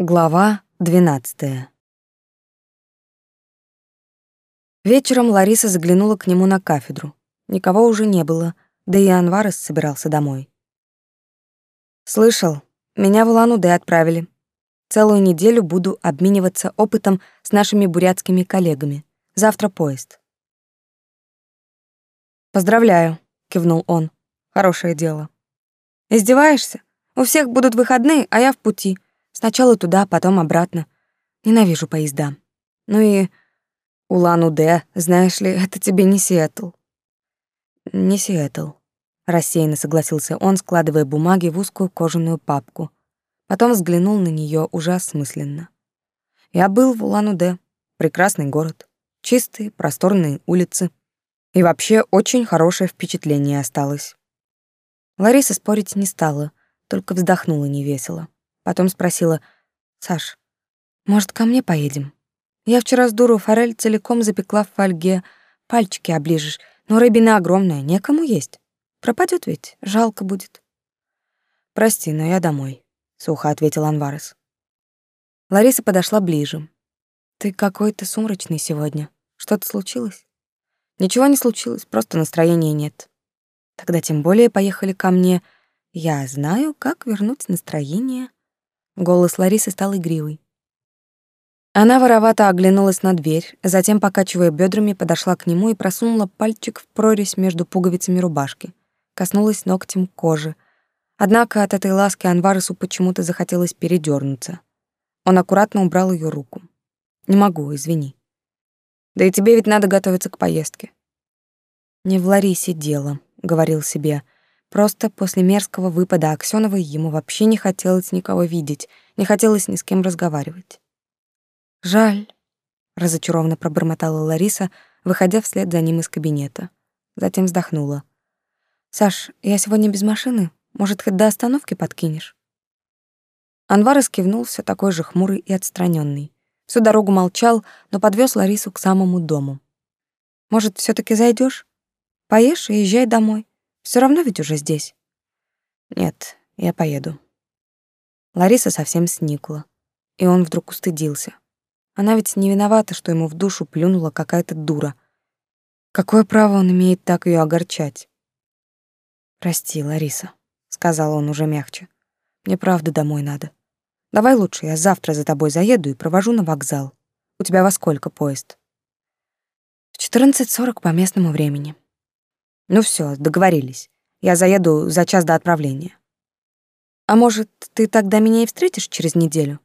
Глава 12. Вечером Лариса заглянула к нему на кафедру. Никого уже не было, да и Анварес собирался домой. «Слышал, меня в Улан-Удэ отправили. Целую неделю буду обмениваться опытом с нашими бурятскими коллегами. Завтра поезд». «Поздравляю», — кивнул он. «Хорошее дело». «Издеваешься? У всех будут выходные, а я в пути. Сначала туда, потом обратно. Ненавижу поезда. Ну и Улан-Удэ, знаешь ли, это тебе не Сиэтл. Не Сиэтл. Рассеянно согласился он, складывая бумаги в узкую кожаную папку. Потом взглянул на нее уже осмысленно. Я был в Улан-Удэ. Прекрасный город. Чистые, просторные улицы. И вообще очень хорошее впечатление осталось. Лариса спорить не стала, только вздохнула невесело. Потом спросила, «Саш, может, ко мне поедем? Я вчера с дуру форель целиком запекла в фольге, пальчики оближешь, но рыбина огромная, некому есть. Пропадет ведь, жалко будет». «Прости, но я домой», — сухо ответил Анварес. Лариса подошла ближе. «Ты какой-то сумрачный сегодня. Что-то случилось?» «Ничего не случилось, просто настроения нет». «Тогда тем более поехали ко мне. Я знаю, как вернуть настроение». Голос Ларисы стал игривый. Она воровато оглянулась на дверь, затем, покачивая бедрами, подошла к нему и просунула пальчик в прорезь между пуговицами рубашки. Коснулась ногтем кожи. Однако от этой ласки Анваресу почему-то захотелось передернуться. Он аккуратно убрал ее руку. «Не могу, извини. Да и тебе ведь надо готовиться к поездке». «Не в Ларисе дело», — говорил себе, — Просто после мерзкого выпада Аксёновой ему вообще не хотелось никого видеть, не хотелось ни с кем разговаривать. «Жаль», — разочарованно пробормотала Лариса, выходя вслед за ним из кабинета. Затем вздохнула. «Саш, я сегодня без машины. Может, хоть до остановки подкинешь?» Анвар кивнул все такой же хмурый и отстраненный. Всю дорогу молчал, но подвез Ларису к самому дому. «Может, все таки зайдешь? Поешь и езжай домой. Все равно ведь уже здесь. Нет, я поеду. Лариса совсем сникла, и он вдруг устыдился. Она ведь не виновата, что ему в душу плюнула какая-то дура. Какое право он имеет так ее огорчать? Прости, Лариса, сказал он уже мягче. Мне правда домой надо. Давай лучше я завтра за тобой заеду и провожу на вокзал. У тебя во сколько поезд? В 14:40 по местному времени. Ну все, договорились. Я заеду за час до отправления. А может, ты тогда меня и встретишь через неделю?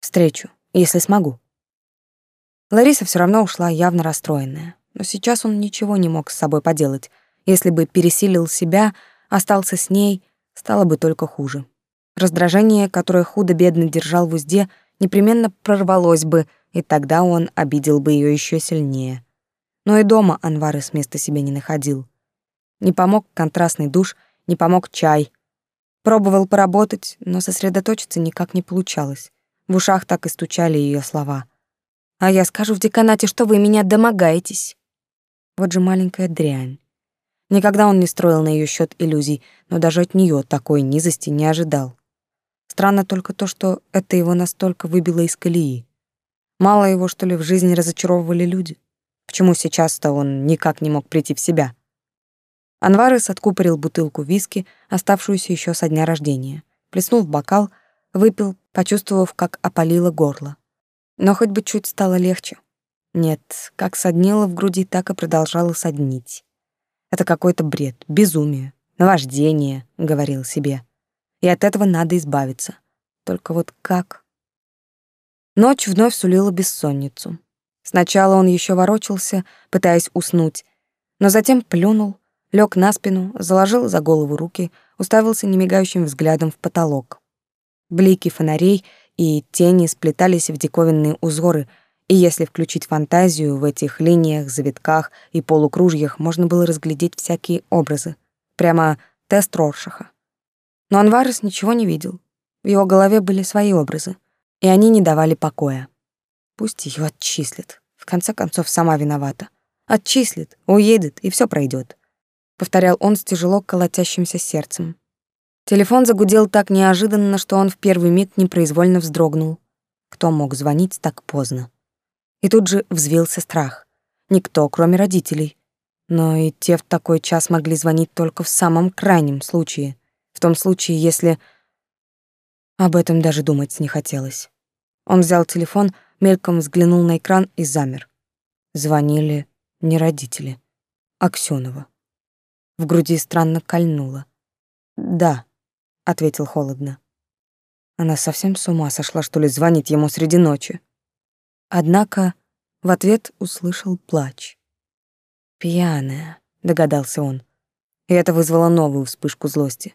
Встречу, если смогу. Лариса все равно ушла явно расстроенная, но сейчас он ничего не мог с собой поделать. Если бы пересилил себя, остался с ней, стало бы только хуже. Раздражение, которое худо-бедно держал в узде, непременно прорвалось бы, и тогда он обидел бы ее еще сильнее. Но и дома Анвары с места себе не находил. Не помог контрастный душ, не помог чай. Пробовал поработать, но сосредоточиться никак не получалось. В ушах так и стучали ее слова. «А я скажу в деканате, что вы меня домогаетесь». Вот же маленькая дрянь. Никогда он не строил на ее счет иллюзий, но даже от нее такой низости не ожидал. Странно только то, что это его настолько выбило из колеи. Мало его, что ли, в жизни разочаровывали люди? Почему сейчас-то он никак не мог прийти в себя? Анварес откупорил бутылку виски, оставшуюся еще со дня рождения. Плеснул в бокал, выпил, почувствовав, как опалило горло. Но хоть бы чуть стало легче. Нет, как соднило в груди, так и продолжало соднить. Это какой-то бред, безумие, наваждение, говорил себе. И от этого надо избавиться. Только вот как? Ночь вновь сулила бессонницу. Сначала он еще ворочался, пытаясь уснуть, но затем плюнул, лег на спину, заложил за голову руки, уставился немигающим взглядом в потолок. Блики фонарей и тени сплетались в диковинные узоры, и если включить фантазию в этих линиях, завитках и полукружьях, можно было разглядеть всякие образы. Прямо тест Роршаха. Но Анварес ничего не видел. В его голове были свои образы, и они не давали покоя. Пусть ее отчислят. В конце концов, сама виновата. Отчислит, уедет, и все пройдет, повторял он с тяжело колотящимся сердцем. Телефон загудел так неожиданно, что он в первый миг непроизвольно вздрогнул. Кто мог звонить так поздно? И тут же взвился страх. Никто, кроме родителей. Но и те в такой час могли звонить только в самом крайнем случае. В том случае, если... Об этом даже думать не хотелось. Он взял телефон, мельком взглянул на экран и замер. Звонили не родители. Аксёнова. В груди странно кольнуло. «Да», — ответил холодно. Она совсем с ума сошла, что ли, звонить ему среди ночи. Однако в ответ услышал плач. «Пьяная», — догадался он. И это вызвало новую вспышку злости.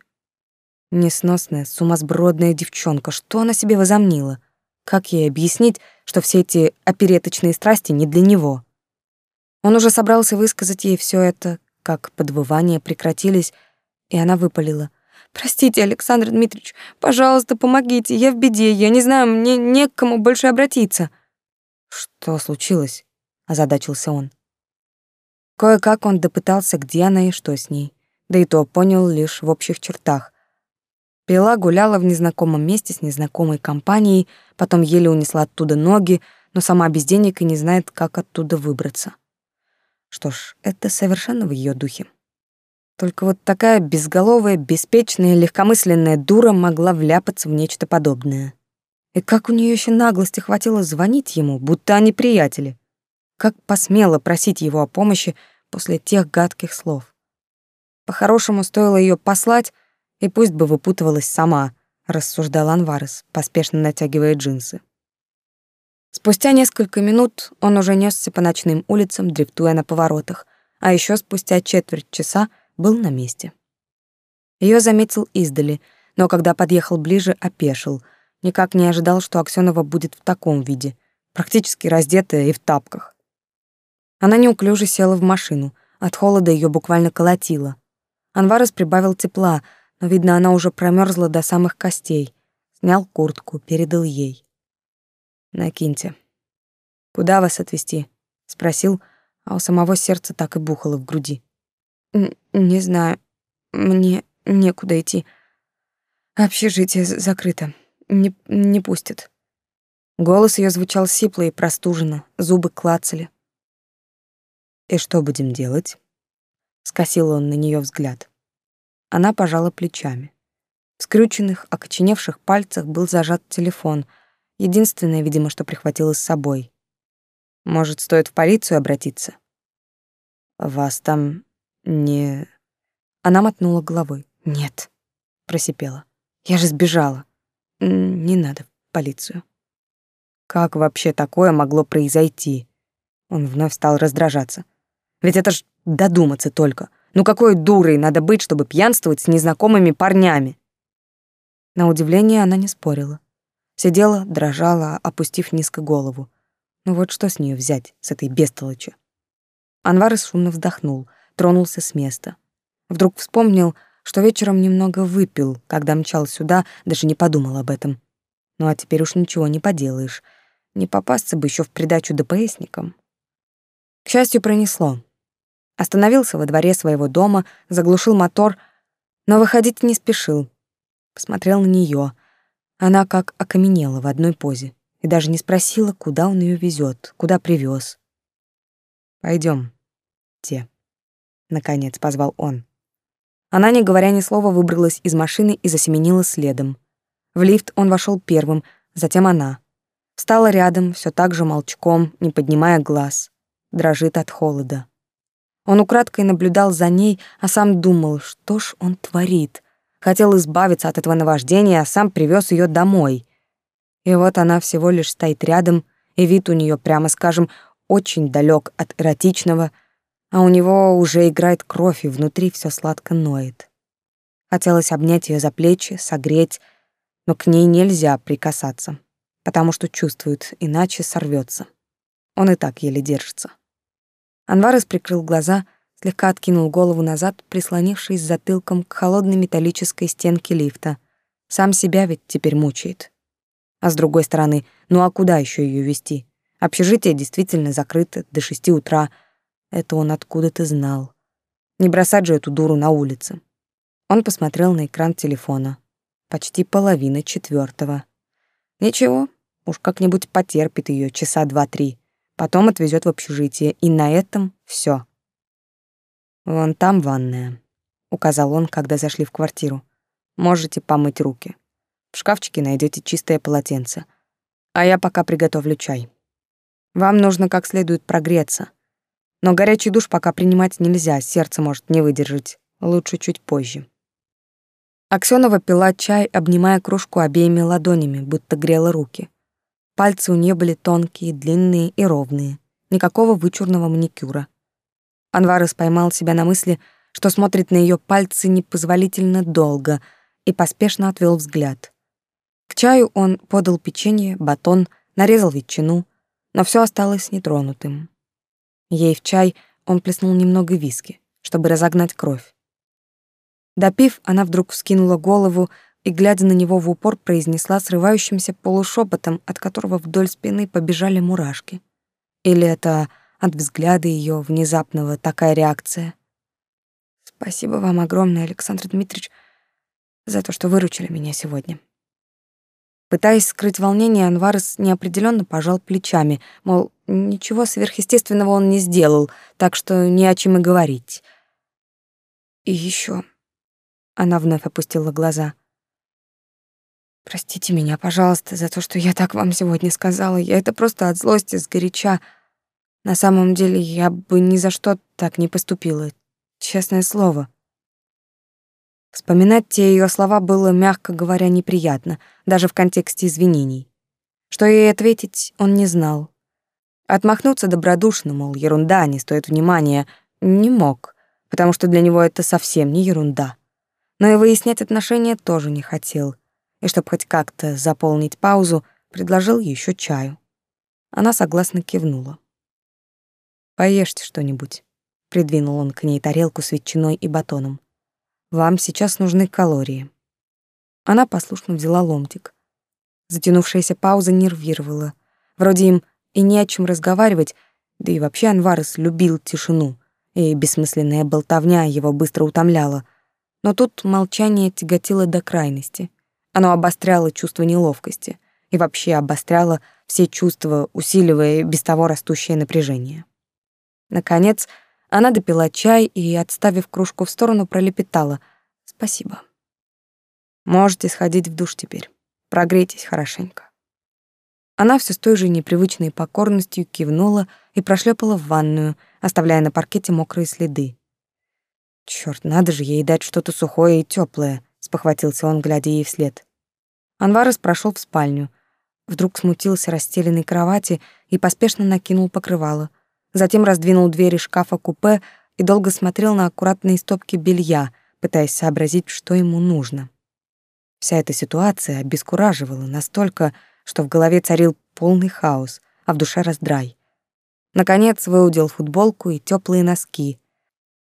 Несносная, сумасбродная девчонка, что она себе возомнила? Как ей объяснить, что все эти опереточные страсти не для него? Он уже собрался высказать ей все это, как подвывания прекратились, и она выпалила. «Простите, Александр Дмитриевич, пожалуйста, помогите, я в беде, я не знаю, мне не к кому больше обратиться». «Что случилось?» — озадачился он. Кое-как он допытался, где она и что с ней, да и то понял лишь в общих чертах. Пила гуляла в незнакомом месте с незнакомой компанией, потом еле унесла оттуда ноги, но сама без денег и не знает, как оттуда выбраться. Что ж, это совершенно в ее духе. Только вот такая безголовая, беспечная, легкомысленная дура могла вляпаться в нечто подобное. И как у нее еще наглости хватило звонить ему, будто они приятели. Как посмела просить его о помощи после тех гадких слов. По-хорошему стоило ее послать, и пусть бы выпутывалась сама, рассуждал Анварес, поспешно натягивая джинсы. Спустя несколько минут он уже несся по ночным улицам, дрифтуя на поворотах, а еще спустя четверть часа был на месте. Ее заметил издали, но когда подъехал ближе, опешил. Никак не ожидал, что Аксёнова будет в таком виде, практически раздетая и в тапках. Она неуклюже села в машину, от холода ее буквально колотило. Анварес прибавил тепла, но, видно, она уже промерзла до самых костей. Снял куртку, передал ей. Накиньте. Куда вас отвезти? спросил, а у самого сердце так и бухало в груди. Не знаю. Мне некуда идти. Общежитие закрыто. Не не пустят. Голос ее звучал сипло и простуженно, зубы клацали. И что будем делать? скосил он на нее взгляд. Она пожала плечами. В скрюченных, окоченевших пальцах был зажат телефон — Единственное, видимо, что прихватила с собой. Может, стоит в полицию обратиться? Вас там не... Она мотнула головой. Нет, просипела. Я же сбежала. Не надо в полицию. Как вообще такое могло произойти? Он вновь стал раздражаться. Ведь это ж додуматься только. Ну какой дурой надо быть, чтобы пьянствовать с незнакомыми парнями? На удивление она не спорила. Сидела, дрожала, опустив низко голову. Ну вот что с нее взять, с этой бестолочи? Анвар шумно вздохнул, тронулся с места. Вдруг вспомнил, что вечером немного выпил, когда мчал сюда, даже не подумал об этом. Ну а теперь уж ничего не поделаешь. Не попасться бы еще в придачу ДПСникам. К счастью, пронесло. Остановился во дворе своего дома, заглушил мотор, но выходить не спешил. Посмотрел на нее. Она как окаменела в одной позе и даже не спросила, куда он ее везет, куда привез. Пойдем, те. Наконец позвал он. Она, не говоря ни слова, выбралась из машины и засеменила следом. В лифт он вошел первым, затем она. Встала рядом, все так же молчком, не поднимая глаз. Дрожит от холода. Он украдкой наблюдал за ней, а сам думал, что ж он творит. Хотел избавиться от этого наваждения, а сам привез ее домой. И вот она всего лишь стоит рядом, и вид у нее, прямо скажем, очень далек от эротичного, а у него уже играет кровь, и внутри все сладко ноет. Хотелось обнять ее за плечи, согреть, но к ней нельзя прикасаться, потому что чувствует, иначе сорвется. Он и так еле держится. Анварес прикрыл глаза — слегка откинул голову назад, прислонившись затылком к холодной металлической стенке лифта. Сам себя ведь теперь мучает. А с другой стороны, ну а куда еще ее вести? Общежитие действительно закрыто до шести утра. Это он откуда-то знал. Не бросать же эту дуру на улице. Он посмотрел на экран телефона. Почти половина четвертого. Ничего, уж как-нибудь потерпит ее часа два-три. Потом отвезет в общежитие, и на этом все. «Вон там ванная», — указал он, когда зашли в квартиру. «Можете помыть руки. В шкафчике найдете чистое полотенце. А я пока приготовлю чай. Вам нужно как следует прогреться. Но горячий душ пока принимать нельзя, сердце может не выдержать. Лучше чуть позже». Аксёнова пила чай, обнимая кружку обеими ладонями, будто грела руки. Пальцы у нее были тонкие, длинные и ровные. Никакого вычурного маникюра. Анварес поймал себя на мысли, что смотрит на ее пальцы непозволительно долго, и поспешно отвел взгляд. К чаю он подал печенье, батон, нарезал ветчину, но все осталось нетронутым. Ей в чай он плеснул немного виски, чтобы разогнать кровь. Допив, она вдруг вскинула голову и, глядя на него в упор, произнесла срывающимся полушепотом, от которого вдоль спины побежали мурашки. Или это от взгляда ее внезапного такая реакция? «Спасибо вам огромное, Александр Дмитриевич, за то, что выручили меня сегодня». Пытаясь скрыть волнение, Анварес неопределенно пожал плечами, мол, ничего сверхъестественного он не сделал, так что не о чем и говорить. И еще она вновь опустила глаза. Простите меня, пожалуйста, за то, что я так вам сегодня сказала. Я это просто от злости, сгоряча. На самом деле, я бы ни за что так не поступила. Честное слово. Вспоминать те ее слова было, мягко говоря, неприятно, даже в контексте извинений. Что ей ответить, он не знал. Отмахнуться добродушно, мол, ерунда, не стоит внимания, не мог, потому что для него это совсем не ерунда но и выяснять отношения тоже не хотел. И чтобы хоть как-то заполнить паузу, предложил еще чаю. Она согласно кивнула. «Поешьте что-нибудь», — придвинул он к ней тарелку с ветчиной и батоном. «Вам сейчас нужны калории». Она послушно взяла ломтик. Затянувшаяся пауза нервировала. Вроде им и не о чем разговаривать, да и вообще Анварес любил тишину, и бессмысленная болтовня его быстро утомляла — но тут молчание тяготило до крайности. Оно обостряло чувство неловкости и вообще обостряло все чувства, усиливая без того растущее напряжение. Наконец, она допила чай и, отставив кружку в сторону, пролепетала «Спасибо». «Можете сходить в душ теперь. Прогрейтесь хорошенько». Она все с той же непривычной покорностью кивнула и прошлепала в ванную, оставляя на паркете мокрые следы. Черт, надо же ей дать что-то сухое и теплое, спохватился он, глядя ей вслед. Анварес прошел в спальню. Вдруг смутился расстеленной кровати и поспешно накинул покрывало. Затем раздвинул двери шкафа-купе и долго смотрел на аккуратные стопки белья, пытаясь сообразить, что ему нужно. Вся эта ситуация обескураживала настолько, что в голове царил полный хаос, а в душе раздрай. Наконец выудил футболку и теплые носки,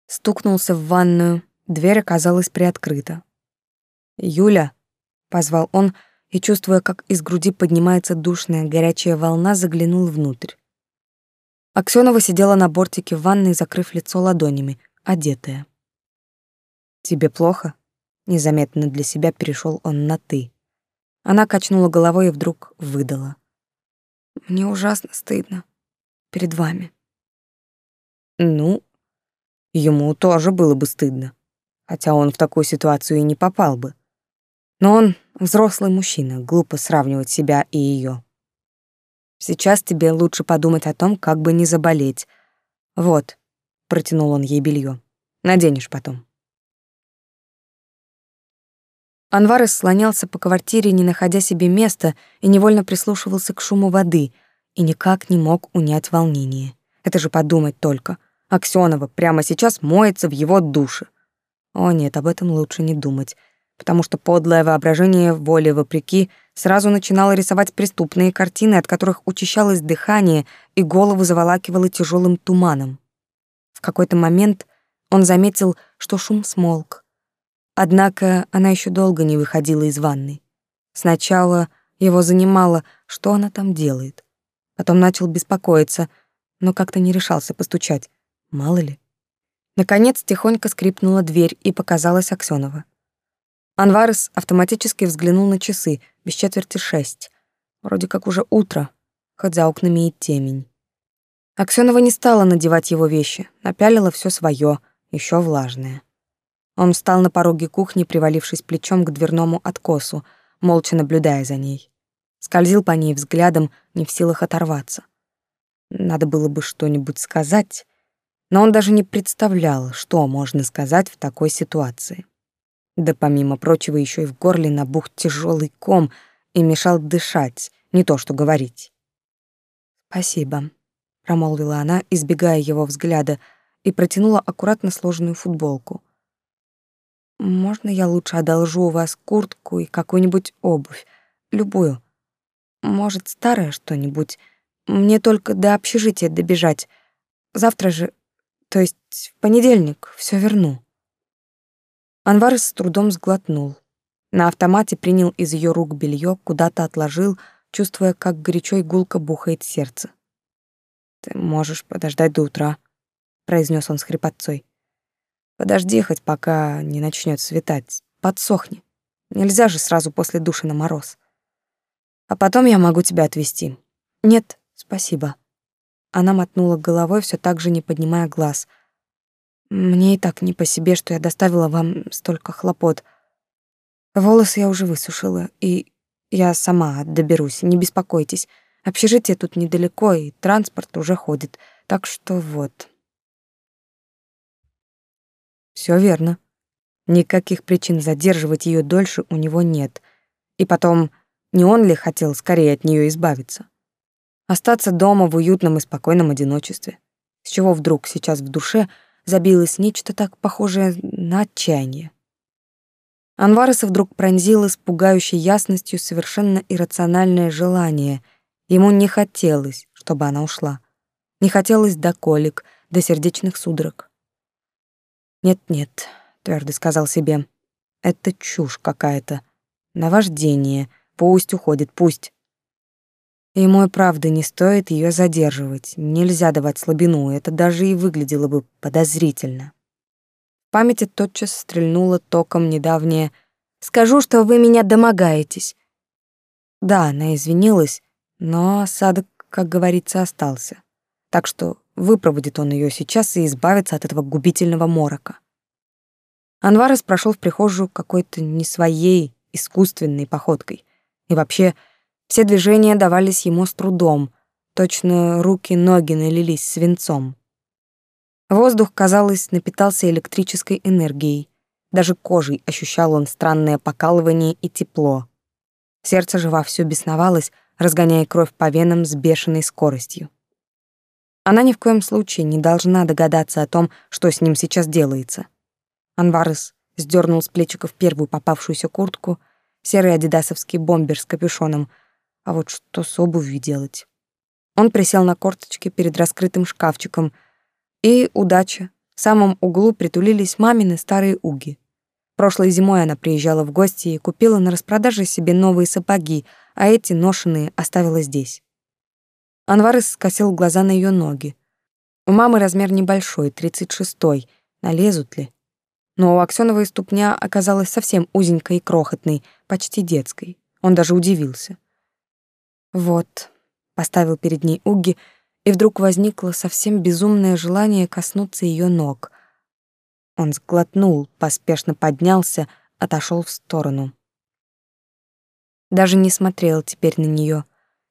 стукнулся в ванную, дверь оказалась приоткрыта. «Юля», — позвал он, и, чувствуя, как из груди поднимается душная горячая волна, заглянул внутрь. Аксёнова сидела на бортике в ванной, закрыв лицо ладонями, одетая. «Тебе плохо?» Незаметно для себя перешел он на «ты». Она качнула головой и вдруг выдала. «Мне ужасно стыдно. Перед вами». «Ну, Ему тоже было бы стыдно, хотя он в такую ситуацию и не попал бы. Но он взрослый мужчина, глупо сравнивать себя и ее. Сейчас тебе лучше подумать о том, как бы не заболеть. Вот, протянул он ей белье. Наденешь потом. Анварес слонялся по квартире, не находя себе места, и невольно прислушивался к шуму воды, и никак не мог унять волнение. Это же подумать только — Аксёнова прямо сейчас моется в его душе. О нет, об этом лучше не думать, потому что подлое воображение воли вопреки сразу начинало рисовать преступные картины, от которых учащалось дыхание и голову заволакивало тяжелым туманом. В какой-то момент он заметил, что шум смолк. Однако она еще долго не выходила из ванной. Сначала его занимало, что она там делает. Потом начал беспокоиться, но как-то не решался постучать. Мало ли. Наконец тихонько скрипнула дверь, и показалась Аксёнова. Анварес автоматически взглянул на часы, без четверти шесть. Вроде как уже утро, хоть за окнами и темень. Аксёнова не стала надевать его вещи, напялила все свое, еще влажное. Он встал на пороге кухни, привалившись плечом к дверному откосу, молча наблюдая за ней. Скользил по ней взглядом, не в силах оторваться. Надо было бы что-нибудь сказать, но он даже не представлял, что можно сказать в такой ситуации. Да помимо прочего еще и в горле набух тяжелый ком и мешал дышать, не то что говорить. «Спасибо», — промолвила она, избегая его взгляда, и протянула аккуратно сложенную футболку. «Можно я лучше одолжу у вас куртку и какую-нибудь обувь? Любую. Может, старое что-нибудь? Мне только до общежития добежать. Завтра же то есть в понедельник все верну. Анвар с трудом сглотнул. На автомате принял из ее рук белье, куда-то отложил, чувствуя, как горячо и гулко бухает сердце. «Ты можешь подождать до утра», — произнес он с хрипотцой. «Подожди хоть пока не начнет светать, подсохни. Нельзя же сразу после души на мороз. А потом я могу тебя отвезти». «Нет, спасибо», она мотнула головой, все так же не поднимая глаз. Мне и так не по себе, что я доставила вам столько хлопот. Волосы я уже высушила, и я сама доберусь, не беспокойтесь. Общежитие тут недалеко, и транспорт уже ходит. Так что вот. Все верно. Никаких причин задерживать ее дольше у него нет. И потом, не он ли хотел скорее от нее избавиться? Остаться дома в уютном и спокойном одиночестве. С чего вдруг сейчас в душе забилось нечто так похожее на отчаяние. Анвареса вдруг пронзила с пугающей ясностью совершенно иррациональное желание. Ему не хотелось, чтобы она ушла. Не хотелось до колик, до сердечных судорог. «Нет-нет», — твердо сказал себе, — «это чушь какая-то. Наваждение. Пусть уходит, пусть. Ему и правда не стоит ее задерживать. Нельзя давать слабину, это даже и выглядело бы подозрительно. В памяти тотчас стрельнуло током недавнее «Скажу, что вы меня домогаетесь». Да, она извинилась, но осадок, как говорится, остался. Так что выпроводит он ее сейчас и избавится от этого губительного морока. Анварес прошел в прихожую какой-то не своей, искусственной походкой. И вообще, все движения давались ему с трудом, точно руки-ноги налились свинцом. Воздух, казалось, напитался электрической энергией. Даже кожей ощущал он странное покалывание и тепло. Сердце же вовсю бесновалось, разгоняя кровь по венам с бешеной скоростью. Она ни в коем случае не должна догадаться о том, что с ним сейчас делается. Анварес сдернул с плечиков первую попавшуюся куртку, серый адидасовский бомбер с капюшоном — а вот что с обувью делать? Он присел на корточки перед раскрытым шкафчиком, и удача. В самом углу притулились мамины старые уги. Прошлой зимой она приезжала в гости и купила на распродаже себе новые сапоги, а эти ношеные оставила здесь. Анварес скосил глаза на ее ноги. У мамы размер небольшой, тридцать шестой. Налезут ли? Но у Аксёновой ступня оказалась совсем узенькой и крохотной, почти детской. Он даже удивился. Вот, поставил перед ней Уги, и вдруг возникло совсем безумное желание коснуться ее ног. Он сглотнул, поспешно поднялся, отошел в сторону. Даже не смотрел теперь на нее,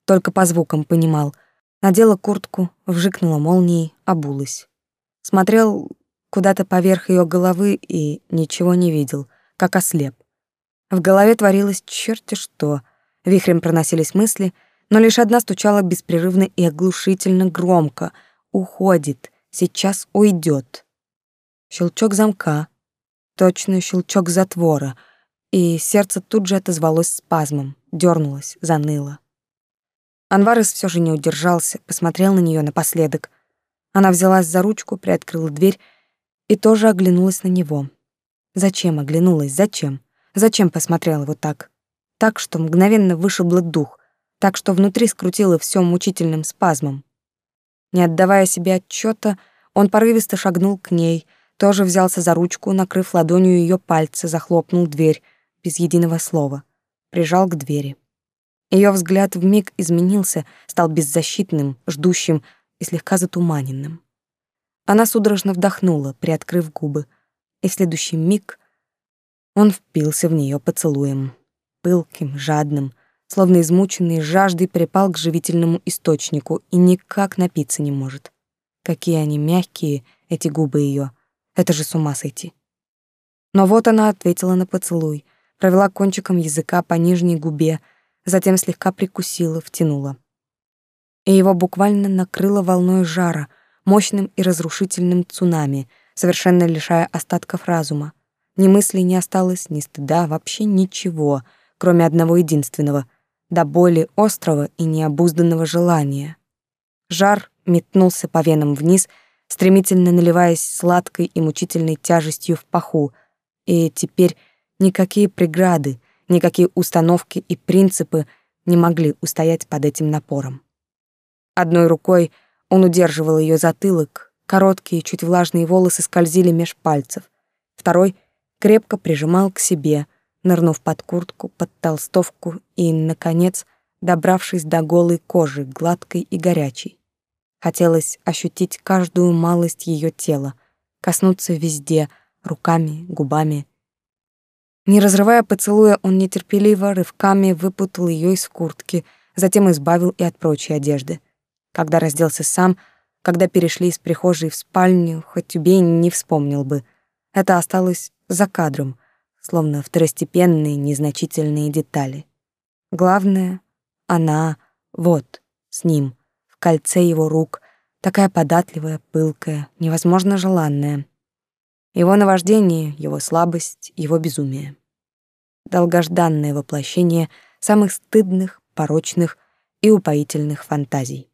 только по звукам понимал. Надела куртку, вжикнула молнией, обулась. Смотрел куда-то поверх ее головы и ничего не видел, как ослеп. В голове творилось черти что. Вихрем проносились мысли — но лишь одна стучала беспрерывно и оглушительно громко. «Уходит, сейчас уйдет». Щелчок замка, точно щелчок затвора, и сердце тут же отозвалось спазмом, дернулось, заныло. Анварес все же не удержался, посмотрел на нее напоследок. Она взялась за ручку, приоткрыла дверь и тоже оглянулась на него. Зачем оглянулась? Зачем? Зачем посмотрела вот так? Так, что мгновенно вышибло дух так что внутри скрутило все мучительным спазмом. Не отдавая себе отчета, он порывисто шагнул к ней, тоже взялся за ручку, накрыв ладонью ее пальцы, захлопнул дверь без единого слова, прижал к двери. Ее взгляд вмиг изменился, стал беззащитным, ждущим и слегка затуманенным. Она судорожно вдохнула, приоткрыв губы, и в следующий миг он впился в нее поцелуем, пылким, жадным, словно измученный жаждой припал к живительному источнику и никак напиться не может. Какие они мягкие, эти губы ее. Это же с ума сойти. Но вот она ответила на поцелуй, провела кончиком языка по нижней губе, затем слегка прикусила, втянула. И его буквально накрыло волной жара, мощным и разрушительным цунами, совершенно лишая остатков разума. Ни мысли не осталось, ни стыда, вообще ничего, кроме одного единственного — до боли острого и необузданного желания. Жар метнулся по венам вниз, стремительно наливаясь сладкой и мучительной тяжестью в паху, и теперь никакие преграды, никакие установки и принципы не могли устоять под этим напором. Одной рукой он удерживал ее затылок, короткие, чуть влажные волосы скользили меж пальцев, второй крепко прижимал к себе — нырнув под куртку, под толстовку и, наконец, добравшись до голой кожи, гладкой и горячей. Хотелось ощутить каждую малость ее тела, коснуться везде, руками, губами. Не разрывая поцелуя, он нетерпеливо рывками выпутал ее из куртки, затем избавил и от прочей одежды. Когда разделся сам, когда перешли из прихожей в спальню, хоть убей, не вспомнил бы. Это осталось за кадром, словно второстепенные незначительные детали. Главное — она вот, с ним, в кольце его рук, такая податливая, пылкая, невозможно желанная. Его наваждение, его слабость, его безумие. Долгожданное воплощение самых стыдных, порочных и упоительных фантазий.